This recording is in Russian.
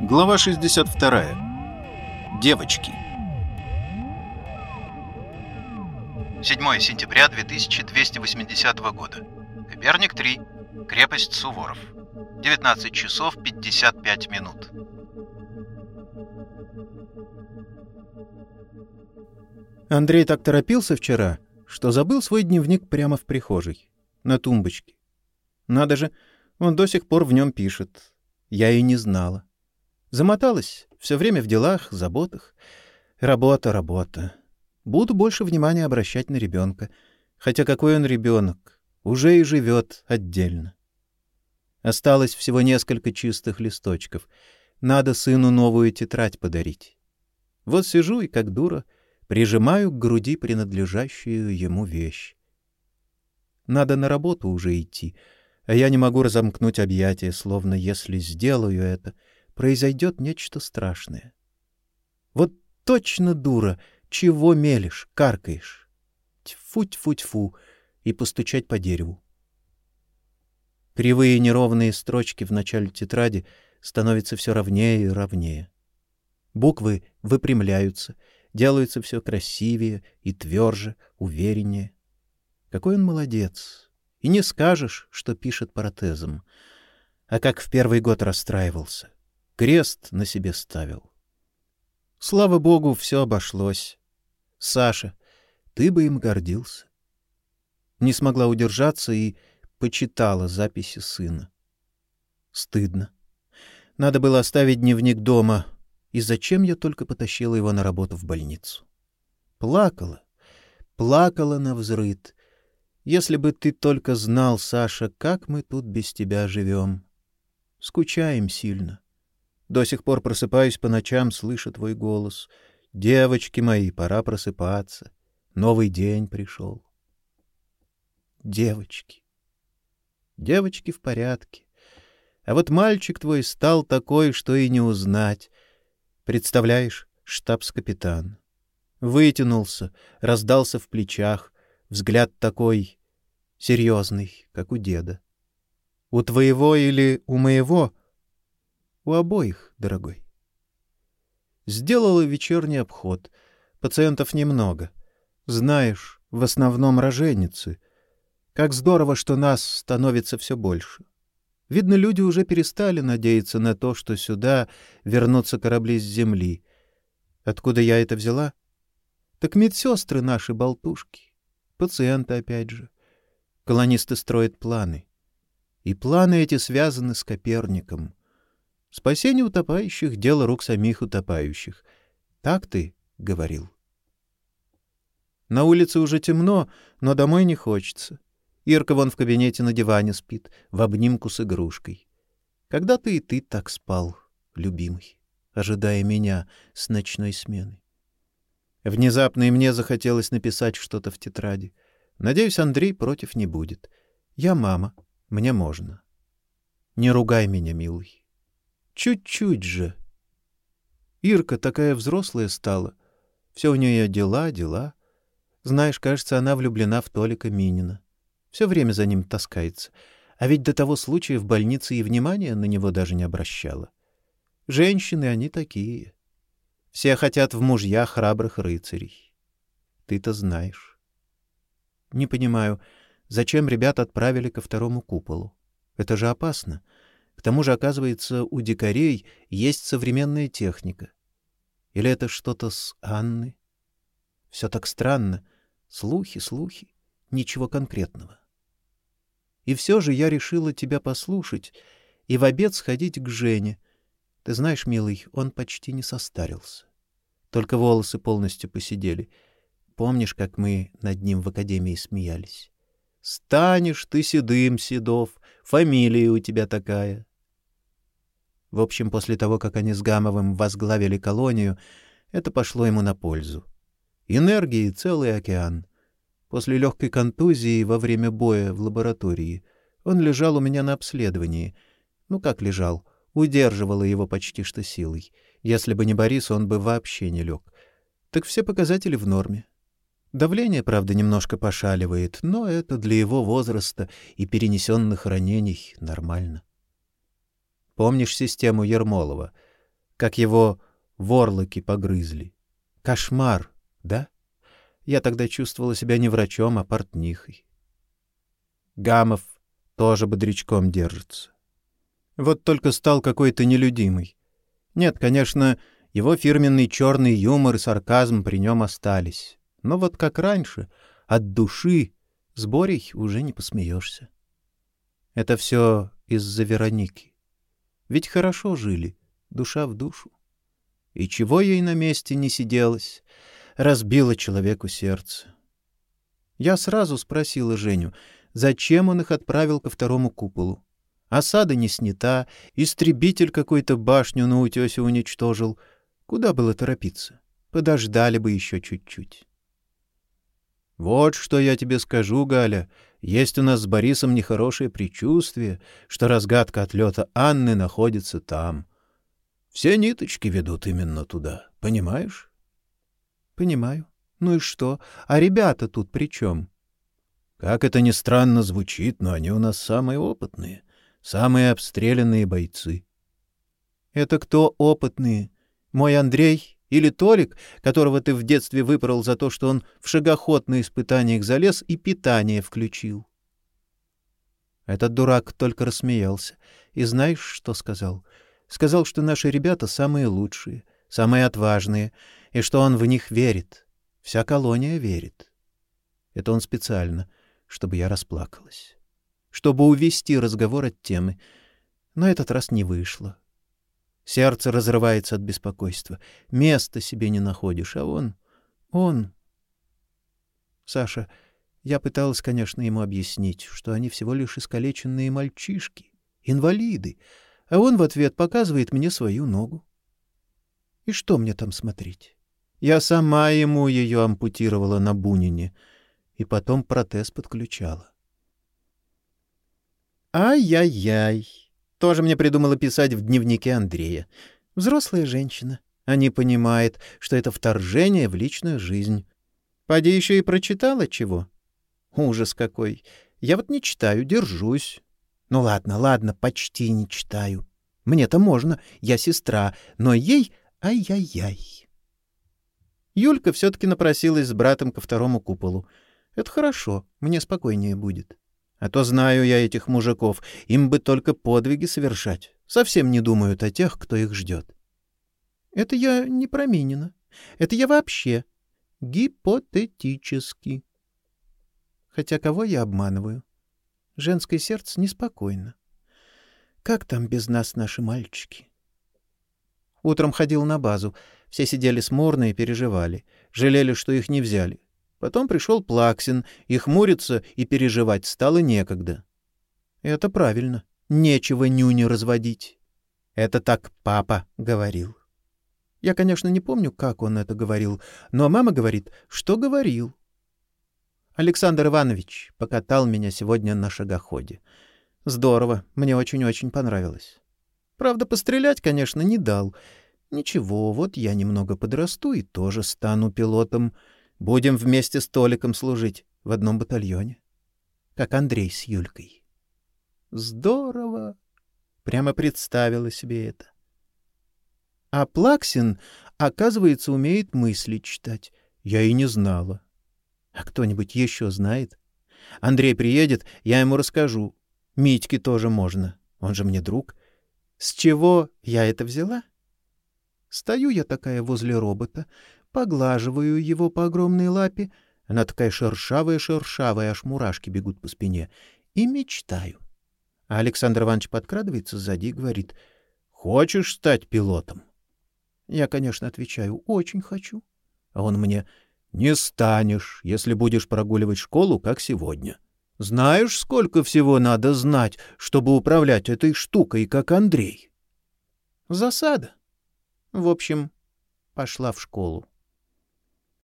Глава 62. Девочки. 7 сентября 2280 года. Коперник 3. Крепость Суворов. 19 часов 55 минут. Андрей так торопился вчера, что забыл свой дневник прямо в прихожей, на тумбочке. Надо же, он до сих пор в нем пишет. Я и не знала. Замоталась, все время в делах, заботах. Работа, работа. Буду больше внимания обращать на ребенка. Хотя какой он ребенок? Уже и живет отдельно. Осталось всего несколько чистых листочков. Надо сыну новую тетрадь подарить. Вот сижу и, как дура, прижимаю к груди принадлежащую ему вещь. Надо на работу уже идти, а я не могу разомкнуть объятия, словно если сделаю это — произойдет нечто страшное. Вот точно дура, чего мелешь, каркаешь. Тьфу-тьфу-тьфу, и постучать по дереву. Кривые неровные строчки в начале тетради становятся все ровнее и ровнее. Буквы выпрямляются, делаются все красивее и тверже, увереннее. Какой он молодец! И не скажешь, что пишет протезом. А как в первый год расстраивался крест на себе ставил. Слава богу, все обошлось. Саша, ты бы им гордился. Не смогла удержаться и почитала записи сына. Стыдно. Надо было оставить дневник дома. И зачем я только потащила его на работу в больницу? Плакала, плакала на взрыд. Если бы ты только знал, Саша, как мы тут без тебя живем. Скучаем сильно. До сих пор просыпаюсь по ночам, слышу твой голос. Девочки мои, пора просыпаться. Новый день пришел. Девочки. Девочки в порядке. А вот мальчик твой стал такой, что и не узнать. Представляешь, штабс-капитан. Вытянулся, раздался в плечах, взгляд такой серьезный, как у деда. У твоего или у моего у обоих, дорогой. Сделала вечерний обход. Пациентов немного. Знаешь, в основном роженицы. Как здорово, что нас становится все больше. Видно, люди уже перестали надеяться на то, что сюда вернутся корабли с земли. Откуда я это взяла? Так медсестры наши болтушки. Пациенты опять же. Колонисты строят планы. И планы эти связаны с Коперником. Спасение утопающих — дело рук самих утопающих. Так ты говорил. На улице уже темно, но домой не хочется. Ирка вон в кабинете на диване спит, в обнимку с игрушкой. Когда-то и ты так спал, любимый, ожидая меня с ночной смены. Внезапно и мне захотелось написать что-то в тетради. Надеюсь, Андрей против не будет. Я мама, мне можно. Не ругай меня, милый. Чуть-чуть же. Ирка такая взрослая стала. Все у нее дела, дела. Знаешь, кажется, она влюблена в Толика Минина. Все время за ним таскается. А ведь до того случая в больнице и внимания на него даже не обращала. Женщины они такие. Все хотят в мужья храбрых рыцарей. Ты-то знаешь. Не понимаю, зачем ребят отправили ко второму куполу? Это же опасно. — к тому же, оказывается, у дикарей есть современная техника. Или это что-то с Анны? Все так странно. Слухи, слухи. Ничего конкретного. И все же я решила тебя послушать и в обед сходить к Жене. Ты знаешь, милый, он почти не состарился. Только волосы полностью посидели. Помнишь, как мы над ним в академии смеялись? Станешь ты седым, Седов, фамилия у тебя такая. В общем, после того, как они с Гамовым возглавили колонию, это пошло ему на пользу. Энергии целый океан. После легкой контузии во время боя в лаборатории он лежал у меня на обследовании. Ну как лежал? Удерживала его почти что силой. Если бы не Борис, он бы вообще не лег. Так все показатели в норме. Давление, правда, немножко пошаливает, но это для его возраста и перенесенных ранений нормально. Помнишь систему Ермолова? как его ворлоки погрызли. Кошмар, да? Я тогда чувствовала себя не врачом, а портнихой. Гамов тоже бодрячком держится. Вот только стал какой-то нелюдимый. Нет, конечно, его фирменный черный юмор и сарказм при нем остались. Но вот как раньше, от души, с Борей уже не посмеешься. Это все из-за Вероники. Ведь хорошо жили, душа в душу. И чего ей на месте не сиделось, разбило человеку сердце. Я сразу спросила Женю, зачем он их отправил ко второму куполу. Осада не снята, истребитель какой-то башню на утесе уничтожил. Куда было торопиться? Подождали бы еще чуть-чуть. Вот что я тебе скажу, Галя. Есть у нас с Борисом нехорошее предчувствие, что разгадка отлета Анны находится там. Все ниточки ведут именно туда, понимаешь? Понимаю. Ну и что? А ребята тут при чем? Как это ни странно звучит, но они у нас самые опытные, самые обстрелянные бойцы. Это кто опытные? Мой Андрей или Толик, которого ты в детстве выпорол за то, что он в шагоход на испытаниях залез и питание включил. Этот дурак только рассмеялся. И знаешь, что сказал? Сказал, что наши ребята самые лучшие, самые отважные, и что он в них верит. Вся колония верит. Это он специально, чтобы я расплакалась. Чтобы увести разговор от темы. Но этот раз не вышло. Сердце разрывается от беспокойства. Места себе не находишь, а он... он... Саша, я пыталась, конечно, ему объяснить, что они всего лишь искалеченные мальчишки, инвалиды, а он в ответ показывает мне свою ногу. И что мне там смотреть? Я сама ему ее ампутировала на Бунине и потом протез подключала. Ай-яй-яй! Тоже мне придумала писать в дневнике Андрея. Взрослая женщина, а не понимает, что это вторжение в личную жизнь. Поди еще и прочитала чего? Ужас какой! Я вот не читаю, держусь. Ну ладно, ладно, почти не читаю. Мне-то можно, я сестра, но ей ай-яй-яй. Юлька все-таки напросилась с братом ко второму куполу. Это хорошо, мне спокойнее будет. А то знаю я этих мужиков, им бы только подвиги совершать. Совсем не думают о тех, кто их ждет. Это я не про Минина. Это я вообще. Гипотетически. Хотя кого я обманываю? Женское сердце неспокойно. Как там без нас наши мальчики? Утром ходил на базу. Все сидели сморно и переживали. Жалели, что их не взяли. Потом пришел Плаксин, и хмуриться и переживать стало некогда. Это правильно. Нечего нюни разводить. Это так папа говорил. Я, конечно, не помню, как он это говорил, но мама говорит, что говорил. Александр Иванович покатал меня сегодня на шагоходе. Здорово, мне очень-очень понравилось. Правда, пострелять, конечно, не дал. Ничего, вот я немного подрасту и тоже стану пилотом — Будем вместе с Толиком служить в одном батальоне. Как Андрей с Юлькой. Здорово! Прямо представила себе это. А Плаксин, оказывается, умеет мысли читать. Я и не знала. А кто-нибудь еще знает? Андрей приедет, я ему расскажу. Митьке тоже можно. Он же мне друг. С чего я это взяла? Стою я такая возле робота, поглаживаю его по огромной лапе, она такая шершавая-шершавая, аж мурашки бегут по спине, и мечтаю. А Александр Иванович подкрадывается сзади и говорит, «Хочешь стать пилотом?» Я, конечно, отвечаю, «Очень хочу». А он мне, «Не станешь, если будешь прогуливать школу, как сегодня». Знаешь, сколько всего надо знать, чтобы управлять этой штукой, как Андрей? Засада. В общем, пошла в школу.